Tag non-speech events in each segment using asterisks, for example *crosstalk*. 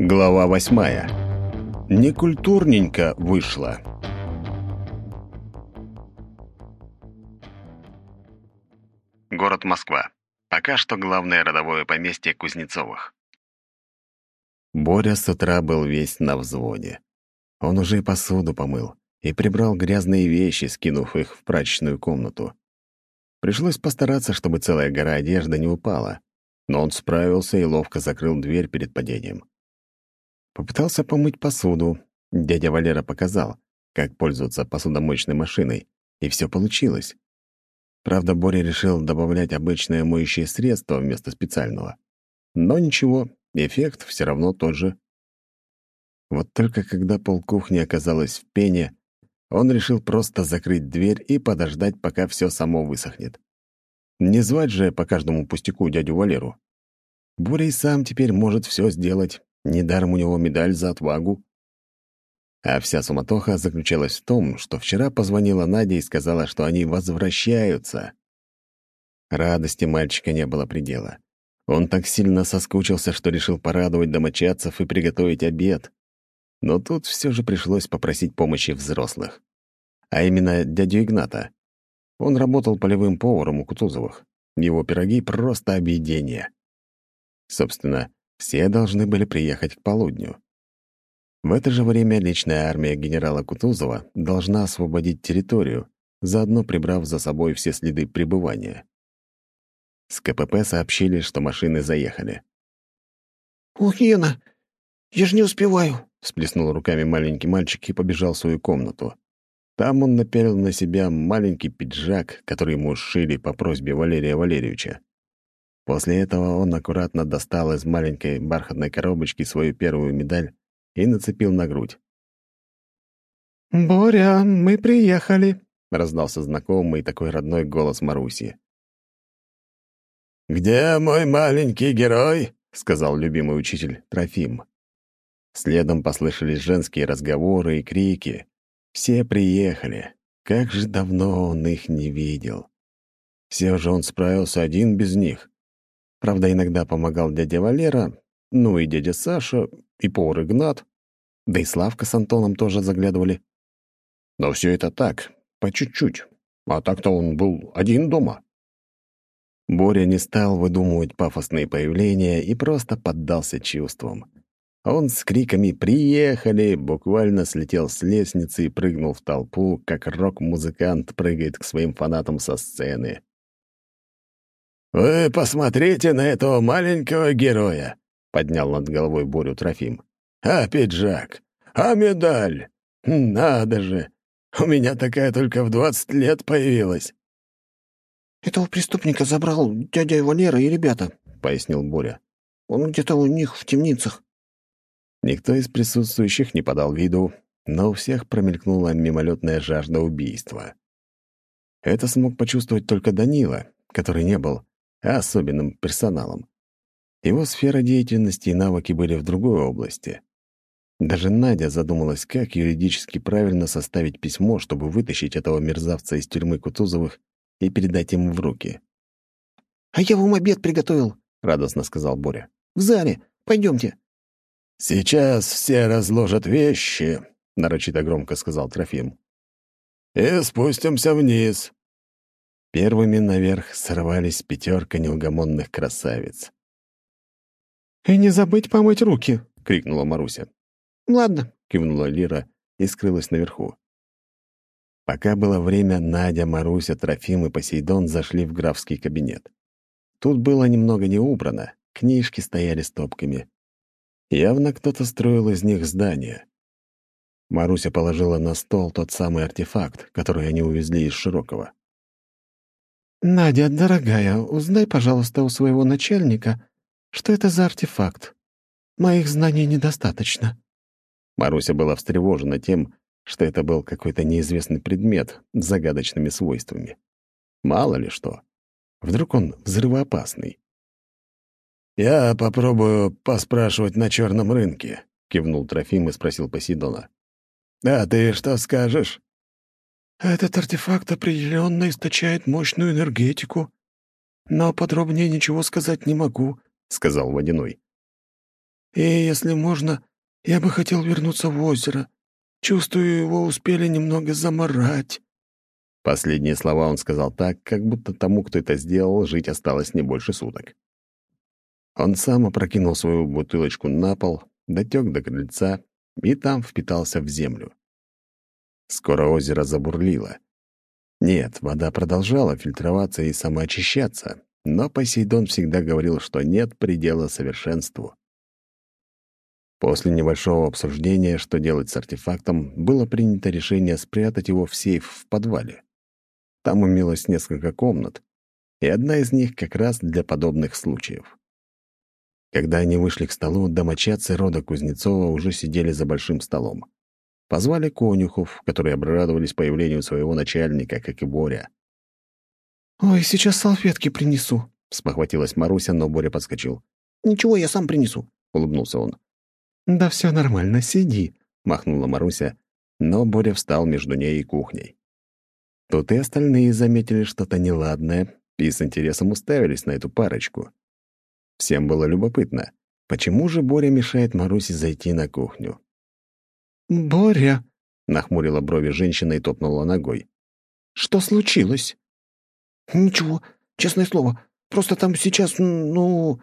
Глава восьмая. Некультурненько вышло. Город Москва. Пока что главное родовое поместье Кузнецовых. Боря с утра был весь на взводе. Он уже и посуду помыл и прибрал грязные вещи, скинув их в прачечную комнату. Пришлось постараться, чтобы целая гора одежды не упала, но он справился и ловко закрыл дверь перед падением. Попытался помыть посуду. Дядя Валера показал, как пользоваться посудомоечной машиной, и все получилось. Правда, Боря решил добавлять обычное моющее средство вместо специального. Но ничего, эффект все равно тот же. Вот только когда полкухни оказалась в пене, он решил просто закрыть дверь и подождать, пока все само высохнет. Не звать же по каждому пустяку дядю Валеру. Боря и сам теперь может все сделать, Недаром у него медаль за отвагу. А вся суматоха заключалась в том, что вчера позвонила Надя и сказала, что они возвращаются. Радости мальчика не было предела. Он так сильно соскучился, что решил порадовать домочадцев и приготовить обед. Но тут все же пришлось попросить помощи взрослых. А именно дядю Игната. Он работал полевым поваром у Кутузовых. Его пироги — просто объедение. Собственно, все должны были приехать к полудню. В это же время личная армия генерала Кутузова должна освободить территорию, заодно прибрав за собой все следы пребывания. С КПП сообщили, что машины заехали. «Ох, Ена, я же не успеваю!» — сплеснул руками маленький мальчик и побежал в свою комнату. Там он напялил на себя маленький пиджак, который ему сшили по просьбе Валерия Валерьевича. После этого он аккуратно достал из маленькой бархатной коробочки свою первую медаль и нацепил на грудь. «Боря, мы приехали», — раздался знакомый такой родной голос Маруси. «Где мой маленький герой?» — сказал любимый учитель Трофим. Следом послышались женские разговоры и крики. Все приехали. Как же давно он их не видел. Все же он справился один без них. Правда, иногда помогал дядя Валера, ну и дядя Саша, и повар Игнат, да и Славка с Антоном тоже заглядывали. Но все это так, по чуть-чуть. А так-то он был один дома. Боря не стал выдумывать пафосные появления и просто поддался чувствам. Он с криками «Приехали!» буквально слетел с лестницы и прыгнул в толпу, как рок-музыкант прыгает к своим фанатам со сцены. «Вы посмотрите на этого маленького героя!» — поднял над головой Борю Трофим. «А пиджак? А медаль? Надо же! У меня такая только в двадцать лет появилась!» «Этого преступника забрал дядя Валера и ребята», — пояснил Боря. «Он где-то у них в темницах». Никто из присутствующих не подал виду, но у всех промелькнула мимолетная жажда убийства. Это смог почувствовать только Данила, который не был а особенным персоналом. Его сфера деятельности и навыки были в другой области. Даже Надя задумалась, как юридически правильно составить письмо, чтобы вытащить этого мерзавца из тюрьмы Кутузовых и передать ему в руки. «А я вам обед приготовил», — радостно сказал Боря. «В зале. Пойдемте». «Сейчас все разложат вещи», — нарочито громко сказал Трофим. «И спустимся вниз. Первыми наверх сорвались пятерка неугомонных красавиц. «И не забыть помыть руки!» — крикнула Маруся. «Ладно», — кивнула Лира и скрылась наверху. Пока было время, Надя, Маруся, Трофим и Посейдон зашли в графский кабинет. Тут было немного не убрано, книжки стояли стопками. Явно кто-то строил из них здание. Маруся положила на стол тот самый артефакт, который они увезли из Широкого. «Надя, дорогая, узнай, пожалуйста, у своего начальника, что это за артефакт. Моих знаний недостаточно». Маруся была встревожена тем, что это был какой-то неизвестный предмет с загадочными свойствами. Мало ли что. Вдруг он взрывоопасный. «Я попробую поспрашивать на черном рынке», — кивнул Трофим и спросил Посейдона. «А ты что скажешь?» Этот артефакт определенно источает мощную энергетику, но подробнее ничего сказать не могу», — сказал Водяной. И, если можно, я бы хотел вернуться в озеро. Чувствую, его успели немного заморать». Последние слова он сказал так, как будто тому, кто это сделал, жить осталось не больше суток. Он сам опрокинул свою бутылочку на пол, дотек до крыльца и там впитался в землю. Скоро озеро забурлило. Нет, вода продолжала фильтроваться и самоочищаться, но Посейдон всегда говорил, что нет предела совершенству. После небольшого обсуждения, что делать с артефактом, было принято решение спрятать его в сейф в подвале. Там имелось несколько комнат, и одна из них как раз для подобных случаев. Когда они вышли к столу, домочадцы рода Кузнецова уже сидели за большим столом. Позвали конюхов, которые обрадовались появлению своего начальника, как и Боря. «Ой, сейчас салфетки принесу», — спохватилась Маруся, но Боря подскочил. «Ничего, я сам принесу», — улыбнулся он. «Да все нормально, сиди», — махнула Маруся, но Боря встал между ней и кухней. Тут и остальные заметили что-то неладное и с интересом уставились на эту парочку. Всем было любопытно, почему же Боря мешает Марусе зайти на кухню. «Боря!» — нахмурила брови женщина и топнула ногой. «Что случилось?» «Ничего, честное слово. Просто там сейчас, ну...»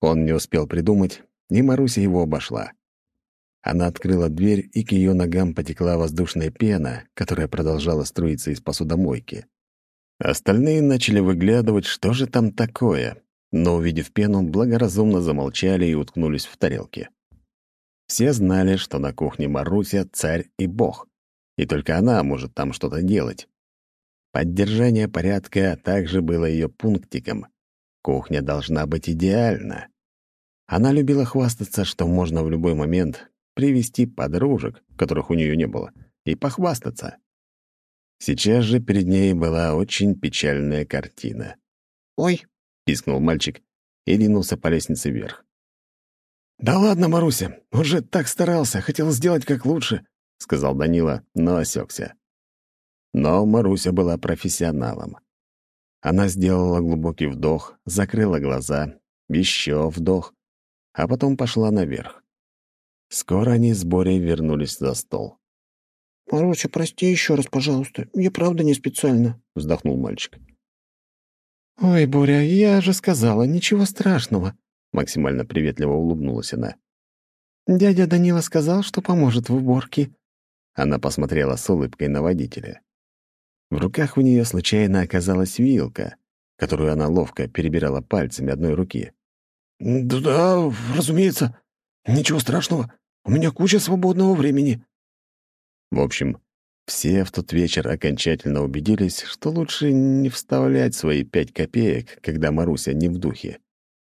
Он не успел придумать, и Маруся его обошла. Она открыла дверь, и к ее ногам потекла воздушная пена, которая продолжала струиться из посудомойки. Остальные начали выглядывать, что же там такое, но, увидев пену, благоразумно замолчали и уткнулись в тарелки. Все знали, что на кухне Маруся царь и бог, и только она может там что-то делать. Поддержание порядка также было ее пунктиком. Кухня должна быть идеальна. Она любила хвастаться, что можно в любой момент привести подружек, которых у нее не было, и похвастаться. Сейчас же перед ней была очень печальная картина. «Ой, — пискнул мальчик и ринулся по лестнице вверх. «Да ладно, Маруся, он же так старался, хотел сделать как лучше», — сказал Данила, но осекся. Но Маруся была профессионалом. Она сделала глубокий вдох, закрыла глаза, еще вдох, а потом пошла наверх. Скоро они с Борей вернулись за стол. «Маруся, прости еще раз, пожалуйста. Я правда не специально», — вздохнул мальчик. «Ой, Боря, я же сказала, ничего страшного», — максимально приветливо улыбнулась она. «Дядя Данила сказал, что поможет в уборке». Она посмотрела с улыбкой на водителя. В руках у нее случайно оказалась вилка, которую она ловко перебирала пальцами одной руки. «Да, разумеется. Ничего страшного. У меня куча свободного времени». В общем, все в тот вечер окончательно убедились, что лучше не вставлять свои пять копеек, когда Маруся не в духе.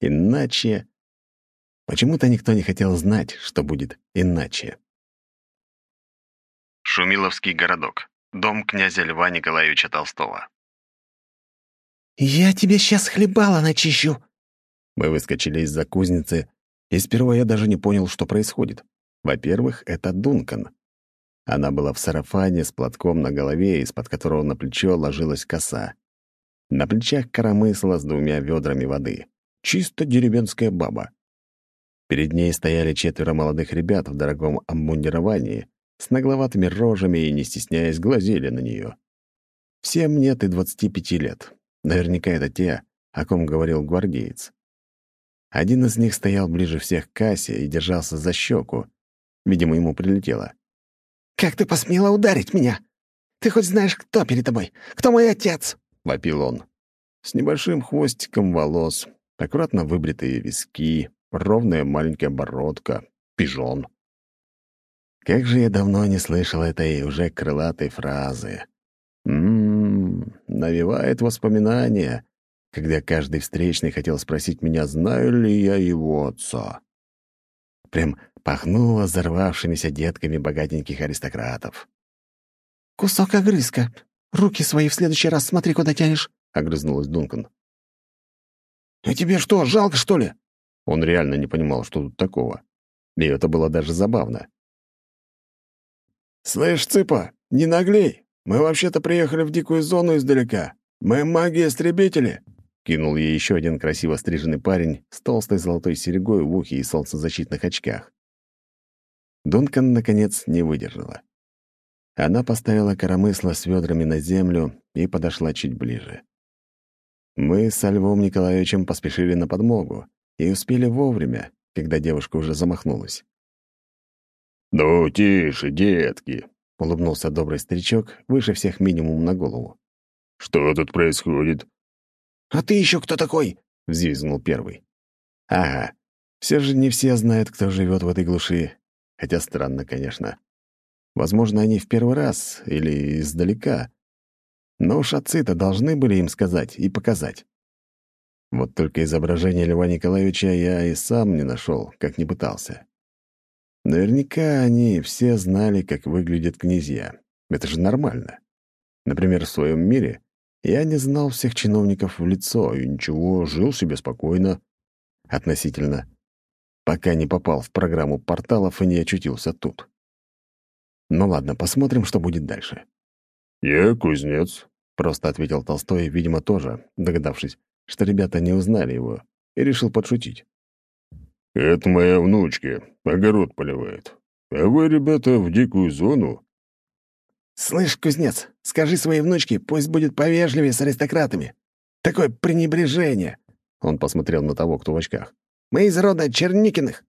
Иначе... Почему-то никто не хотел знать, что будет иначе. Шумиловский городок. Дом князя Льва Николаевича Толстого. «Я тебе сейчас хлебала начищу!» Мы выскочили из-за кузницы, и сперва я даже не понял, что происходит. Во-первых, это Дункан. Она была в сарафане с платком на голове, из-под которого на плечо ложилась коса. На плечах коромысла с двумя ведрами воды. Чисто деревенская баба. Перед ней стояли четверо молодых ребят в дорогом обмундировании, с нагловатыми рожами и, не стесняясь, глазели на нее. Всем нет и двадцати пяти лет. Наверняка это те, о ком говорил гвардеец. Один из них стоял ближе всех к кассе и держался за щеку. Видимо, ему прилетело. «Как ты посмела ударить меня? Ты хоть знаешь, кто перед тобой? Кто мой отец?» — вопил он. С небольшим хвостиком волос, аккуратно выбритые виски, ровная маленькая бородка, пижон. Как же я давно не слышал этой уже крылатой фразы. Ммм, навевает воспоминания, когда каждый встречный хотел спросить меня, знаю ли я его отца. Прям пахнуло взорвавшимися детками богатеньких аристократов. «Кусок огрызка. Руки свои в следующий раз смотри, куда тянешь», — огрызнулась Дункан. «А тебе что, жалко, что ли?» Он реально не понимал, что тут такого. И это было даже забавно. «Слышь, Цыпа, не наглей. Мы вообще-то приехали в дикую зону издалека. Мы маги-истребители». кинул ей еще один красиво стриженный парень с толстой золотой серьгой в ухе и солнцезащитных очках. Дункан, наконец, не выдержала. Она поставила коромысло с ведрами на землю и подошла чуть ближе. Мы с Львом Николаевичем поспешили на подмогу и успели вовремя, когда девушка уже замахнулась. «Ну, тише, детки!» — улыбнулся добрый старичок, выше всех минимум на голову. «Что тут происходит?» «А ты еще кто такой?» — взвизгнул первый. «Ага, все же не все знают, кто живет в этой глуши. Хотя странно, конечно. Возможно, они в первый раз или издалека. Но уж отцы-то должны были им сказать и показать. Вот только изображение Льва Николаевича я и сам не нашел, как не пытался. Наверняка они все знали, как выглядят князья. Это же нормально. Например, в своем мире я не знал всех чиновников в лицо и ничего, жил себе спокойно. Относительно. Пока не попал в программу порталов и не очутился тут. Ну ладно, посмотрим, что будет дальше. «Я кузнец», — просто ответил Толстой, видимо, тоже, догадавшись, что ребята не узнали его, и решил подшутить. «Это моя внучка, огород поливает. А вы, ребята, в дикую зону?» «Слышь, кузнец, скажи своей внучке, пусть будет повежливее с аристократами. Такое пренебрежение!» Он посмотрел на того, кто в очках. «Мы из рода Черникиных».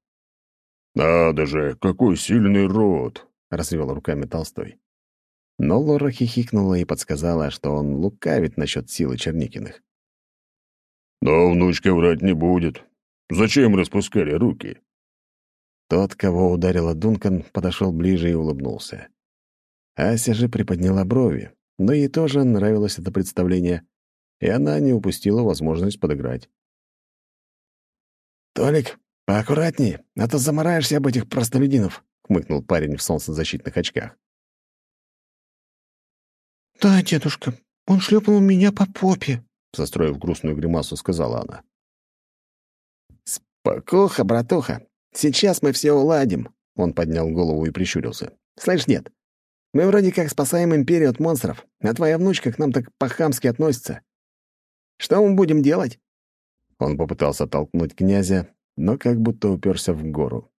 «Надо же, какой сильный род!» — развел руками Толстой. Но Лора хихикнула и подсказала, что он лукавит насчет силы Черникиных. «Но внучка врать не будет. Зачем распускали руки?» Тот, кого ударила Дункан, подошел ближе и улыбнулся. Ася же приподняла брови, но ей тоже нравилось это представление, и она не упустила возможность подыграть. «Толик, поаккуратнее, а то замараешься об этих простолюдинов», — хмыкнул парень в солнцезащитных очках. «Да, дедушка, он шлепнул меня по попе», — состроив грустную гримасу, сказала она. «Спокуха, братуха, сейчас мы все уладим», — он поднял голову и прищурился. «Слышь, нет, мы вроде как спасаем империю от монстров, а твоя внучка к нам так по-хамски относится. Что мы будем делать?» Он попытался толкнуть князя, но как будто уперся в гору.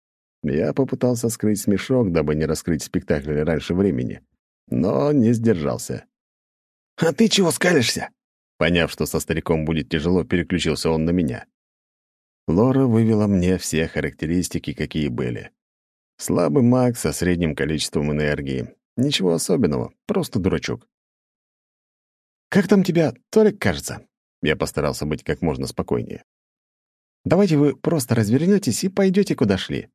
Я попытался скрыть смешок, дабы не раскрыть спектакль раньше времени, но не сдержался. «А ты чего скалишься?» Поняв, что со стариком будет тяжело, переключился он на меня. Лора вывела мне все характеристики, какие были. Слабый маг со средним количеством энергии. Ничего особенного, просто дурачок. «Как там тебя, Толик, кажется?» Я постарался быть как можно спокойнее. «Давайте вы просто развернетесь и пойдете, куда шли.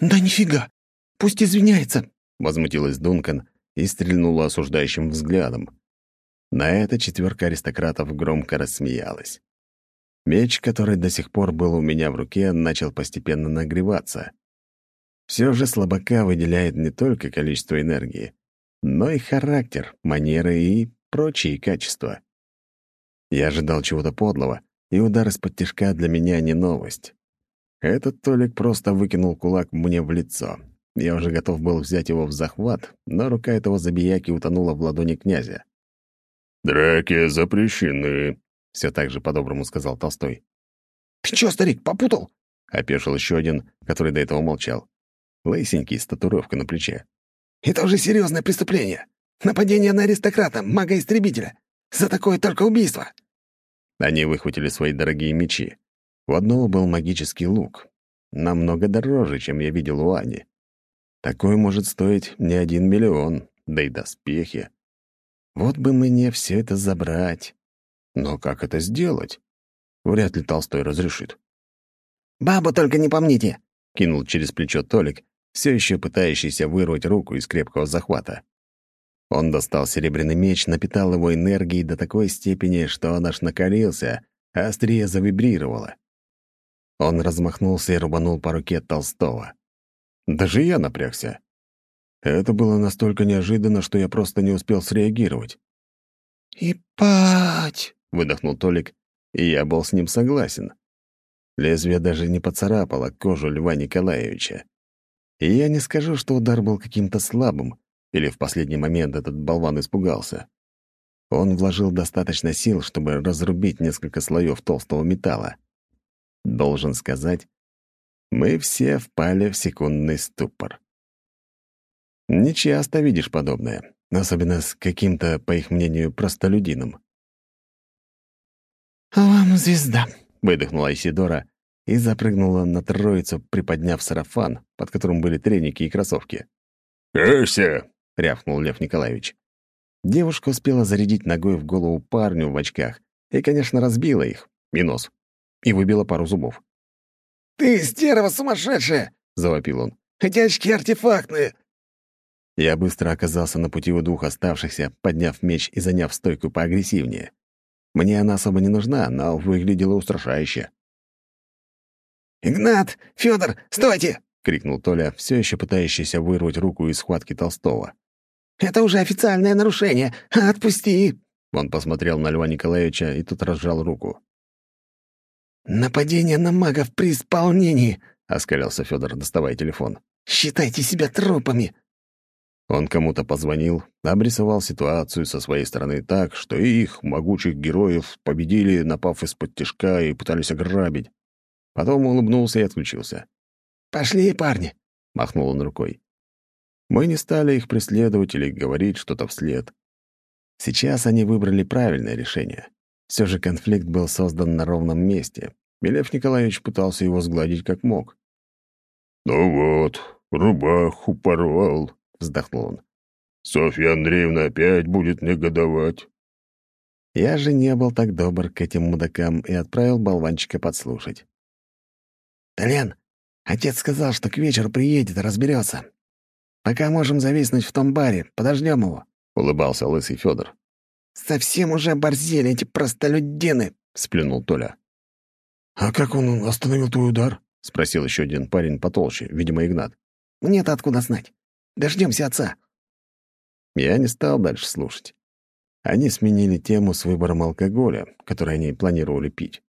«Да нифига! Пусть извиняется!» — возмутилась Дункан и стрельнула осуждающим взглядом. На это четверка аристократов громко рассмеялась. Меч, который до сих пор был у меня в руке, начал постепенно нагреваться. Все же слабака выделяет не только количество энергии, но и характер, манеры и прочие качества. Я ожидал чего-то подлого, и удар из-под тяжка для меня не новость. Этот Толик просто выкинул кулак мне в лицо. Я уже готов был взять его в захват, но рука этого забияки утонула в ладони князя. «Драки запрещены», — все так же по-доброму сказал Толстой. «Ты чё, старик, попутал?» — опешил еще один, который до этого молчал. Лысенький, с татуировкой на плече. «Это уже серьезное преступление. Нападение на аристократа, мага-истребителя. За такое только убийство». Они выхватили свои дорогие мечи. У одного был магический лук. Намного дороже, чем я видел у Ани. Такой может стоить не один миллион, да и доспехи. Вот бы мне все это забрать. Но как это сделать? Вряд ли Толстой разрешит. «Бабу только не помните!» — кинул через плечо Толик, все еще пытающийся вырвать руку из крепкого захвата. Он достал серебряный меч, напитал его энергией до такой степени, что он аж накалился, а острие завибрировало. Он размахнулся и рубанул по руке Толстого. Даже я напрягся. Это было настолько неожиданно, что я просто не успел среагировать. «Ипать!» — выдохнул Толик, и я был с ним согласен. Лезвие даже не поцарапало кожу Льва Николаевича. И я не скажу, что удар был каким-то слабым, или в последний момент этот болван испугался. Он вложил достаточно сил, чтобы разрубить несколько слоев толстого металла. Должен сказать, мы все впали в секундный ступор. Не часто видишь подобное, особенно с каким-то, по их мнению, простолюдином. «Вам звезда», — выдохнула Исидора и запрыгнула на троицу, приподняв сарафан, под которым были треники и кроссовки. «Ася!» — рявкнул Лев Николаевич. Девушка успела зарядить ногой в голову парню в очках и, конечно, разбила их, минус, и выбила пару зубов. «Ты стерва сумасшедшая!» — завопил он. «Эти очки артефактные!» Я быстро оказался на пути у двух оставшихся, подняв меч и заняв стойку поагрессивнее. Мне она особо не нужна, но выглядела устрашающе. «Игнат! Федор, стойте!» — крикнул Толя, все еще пытающийся вырвать руку из схватки Толстого. «Это уже официальное нарушение! Отпусти!» Он посмотрел на Льва Николаевича, и тут разжал руку. «Нападение на магов при исполнении!» — оскалился Федор, доставая телефон. «Считайте себя трупами!» Он кому-то позвонил, обрисовал ситуацию со своей стороны так, что их, могучих героев, победили, напав из-под тяжка и пытались ограбить. Потом улыбнулся и отключился. «Пошли, парни!» — махнул он рукой. Мы не стали их преследовать или говорить что-то вслед. Сейчас они выбрали правильное решение. Все же конфликт был создан на ровном месте, и Лев Николаевич пытался его сгладить как мог. «Ну вот, рубаху порвал», — вздохнул он. «Софья Андреевна опять будет негодовать». Я же не был так добр к этим мудакам и отправил болванчика подслушать. «Толян, отец сказал, что к вечеру приедет и разберется. Пока можем зависнуть в том баре, подождем его», — улыбался лысый Федор. «Совсем уже оборзели эти простолюдины», — сплюнул Толя. «А как он остановил твой удар?» — спросил еще один парень потолще, видимо, Игнат. «Мне-то откуда знать? Дождемся отца». Я не стал дальше слушать. Они сменили тему с выбором алкоголя, который они планировали пить.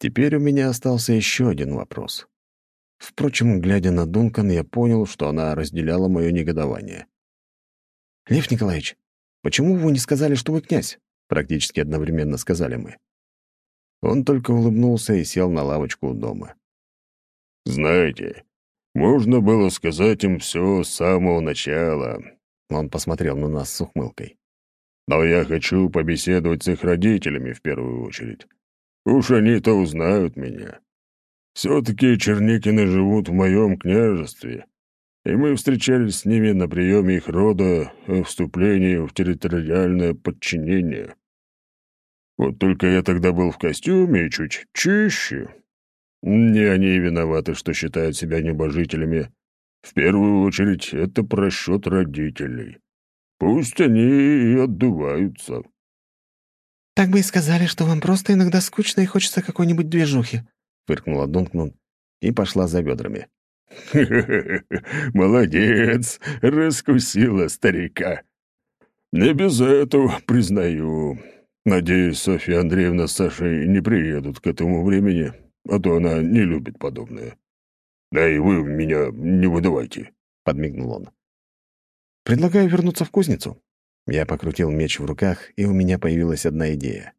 Теперь у меня остался еще один вопрос. Впрочем, глядя на Дункан, я понял, что она разделяла мое негодование. «Лев Николаевич, почему вы не сказали, что вы князь?» Практически одновременно сказали мы. Он только улыбнулся и сел на лавочку у дома. «Знаете, можно было сказать им все с самого начала». Он посмотрел на нас с ухмылкой. «Но я хочу побеседовать с их родителями в первую очередь. Уж они-то узнают меня. Все-таки Черникины живут в моем княжестве, и мы встречались с ними на приеме их рода о вступлении в территориальное подчинение. Вот только я тогда был в костюме и чуть чище, не они виноваты, что считают себя небожителями. В первую очередь, это просчет родителей. Пусть они и отдуваются. «Так бы и сказали, что вам просто иногда скучно и хочется какой-нибудь движухи», — фыркнула Дункнун и пошла за бедрами. *laughs* молодец, раскусила старика. Не без этого, признаю. Надеюсь, Софья Андреевна с Сашей не приедут к этому времени а то она не любит подобное. Да и вы меня не выдавайте», — подмигнул он. «Предлагаю вернуться в кузницу». Я покрутил меч в руках, и у меня появилась одна идея.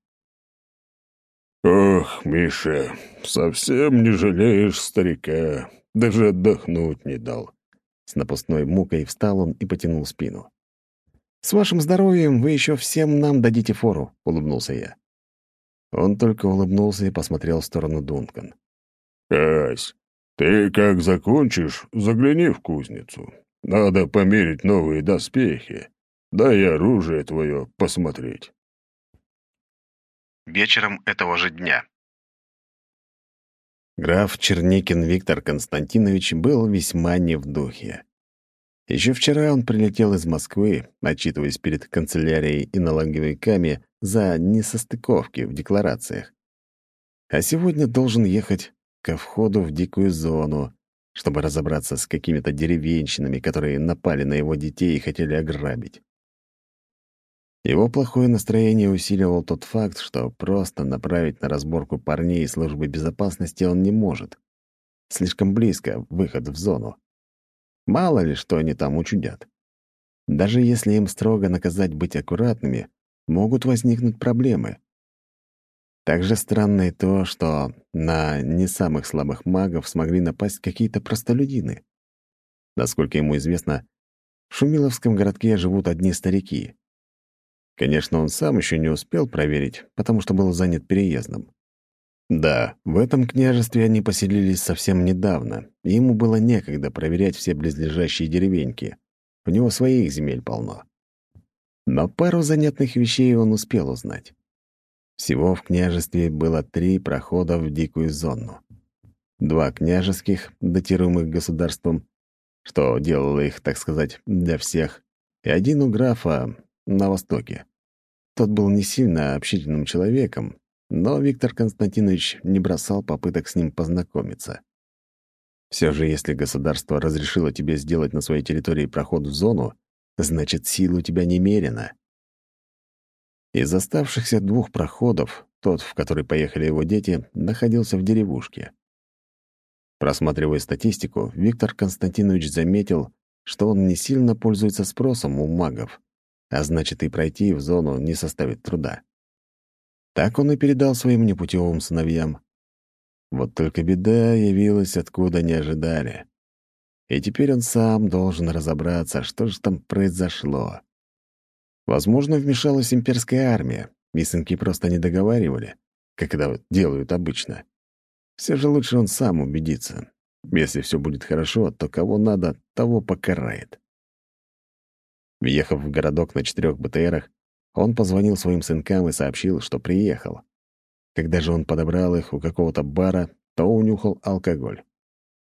«Ох, Миша, совсем не жалеешь старика, даже отдохнуть не дал». С напускной мукой встал он и потянул спину. «С вашим здоровьем вы еще всем нам дадите фору», — улыбнулся я. Он только улыбнулся и посмотрел в сторону Дункан. «Ась, ты как закончишь, загляни в кузницу. Надо померить новые доспехи. Да и оружие твое посмотреть». Вечером этого же дня. Граф Черникин Виктор Константинович был весьма не в духе. Еще вчера он прилетел из Москвы, отчитываясь перед канцелярией и налоговиками за несостыковки в декларациях. А сегодня должен ехать ко входу в дикую зону, чтобы разобраться с какими-то деревенщинами, которые напали на его детей и хотели ограбить. Его плохое настроение усиливал тот факт, что просто направить на разборку парней службы безопасности он не может. Слишком близко выход в зону. Мало ли, что они там учудят. Даже если им строго наказать быть аккуратными, могут возникнуть проблемы. Также странно и то, что на не самых слабых магов смогли напасть какие-то простолюдины. Насколько ему известно, в Шумиловском городке живут одни старики. Конечно, он сам еще не успел проверить, потому что был занят переездом. Да, в этом княжестве они поселились совсем недавно, и ему было некогда проверять все близлежащие деревеньки. У него своих земель полно. Но пару занятных вещей он успел узнать. Всего в княжестве было три прохода в дикую зону. Два княжеских, датируемых государством, что делало их, так сказать, для всех, и один у графа на востоке. Тот был не сильно общительным человеком, но Виктор Константинович не бросал попыток с ним познакомиться. Все же, если государство разрешило тебе сделать на своей территории проход в зону, значит, сил у тебя немерено. Из оставшихся двух проходов тот, в который поехали его дети, находился в деревушке. Просматривая статистику, Виктор Константинович заметил, что он не сильно пользуется спросом у магов, а значит, и пройти в зону не составит труда. Так он и передал своим непутевым сыновьям. Вот только беда явилась, откуда не ожидали. И теперь он сам должен разобраться, что же там произошло. Возможно, вмешалась имперская армия, и сынки просто не договаривали, как это делают обычно. Все же лучше он сам убедится. Если все будет хорошо, то кого надо, того покарает. Въехав в городок на четырех БТРах, он позвонил своим сынкам и сообщил, что приехал. Когда же он подобрал их у какого-то бара, то унюхал алкоголь.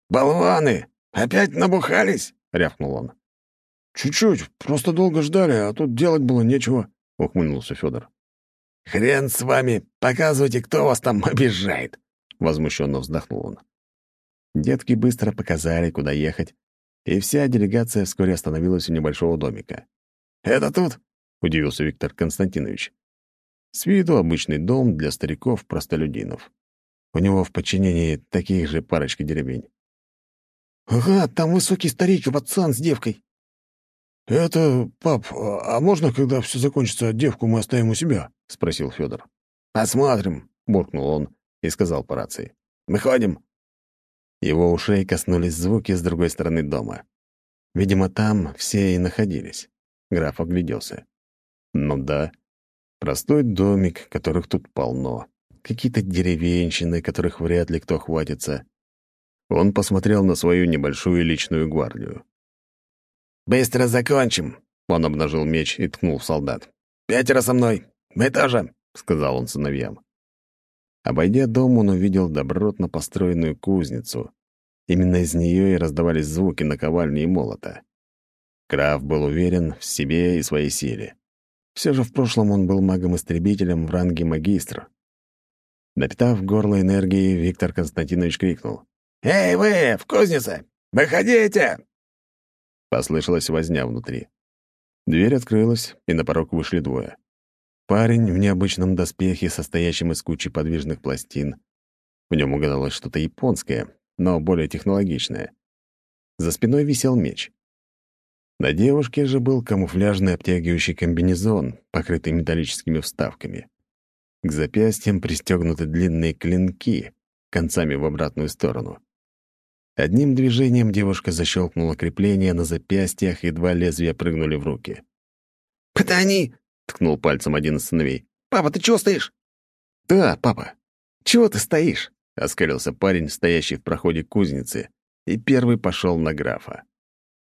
«Болваны! Опять набухались?» — рявкнул он. «Чуть-чуть, просто долго ждали, а тут делать было нечего», — ухмыльнулся Федор. «Хрен с вами! Показывайте, кто вас там обижает!» — возмущенно вздохнул он. Детки быстро показали, куда ехать, и вся делегация вскоре остановилась у небольшого домика. «Это тут?» — удивился Виктор Константинович. С виду обычный дом для стариков-простолюдинов. У него в подчинении таких же парочка деревень. «Ага, там высокий старик и пацан с девкой». «Это, пап, а можно, когда все закончится, девку мы оставим у себя?» — спросил Федор. «Посмотрим», — буркнул он и сказал по рации. «Выходим». Его ушей коснулись звуки с другой стороны дома. Видимо, там все и находились. Граф огляделся. Ну да, простой домик, которых тут полно. Какие-то деревенщины, которых вряд ли кто хватится. Он посмотрел на свою небольшую личную гвардию. «Быстро закончим!» Он обнажил меч и ткнул в солдат. «Пятеро со мной! Мы тоже!» — сказал он сыновьям. Обойдя дом, он увидел добротно построенную кузницу. Именно из нее и раздавались звуки наковальни и молота. Краф был уверен в себе и своей силе. Все же в прошлом он был магом-истребителем в ранге магистра. Напитав горло энергией, Виктор Константинович крикнул. «Эй, вы, в кузнице! Выходите!» Послышалась возня внутри. Дверь открылась, и на порог вышли двое. Парень в необычном доспехе, состоящем из кучи подвижных пластин. В нем угадалось что-то японское, но более технологичное. За спиной висел меч. На девушке же был камуфляжный обтягивающий комбинезон, покрытый металлическими вставками. К запястьям пристегнуты длинные клинки, концами в обратную сторону. Одним движением девушка защелкнула крепление на запястьях, и два лезвия прыгнули в руки. «Потяни!» — ткнул пальцем один из сыновей. «Папа, ты чего стоишь?» «Да, папа. Чего ты стоишь?» — оскалился парень, стоящий в проходе кузницы, и первый пошел на графа.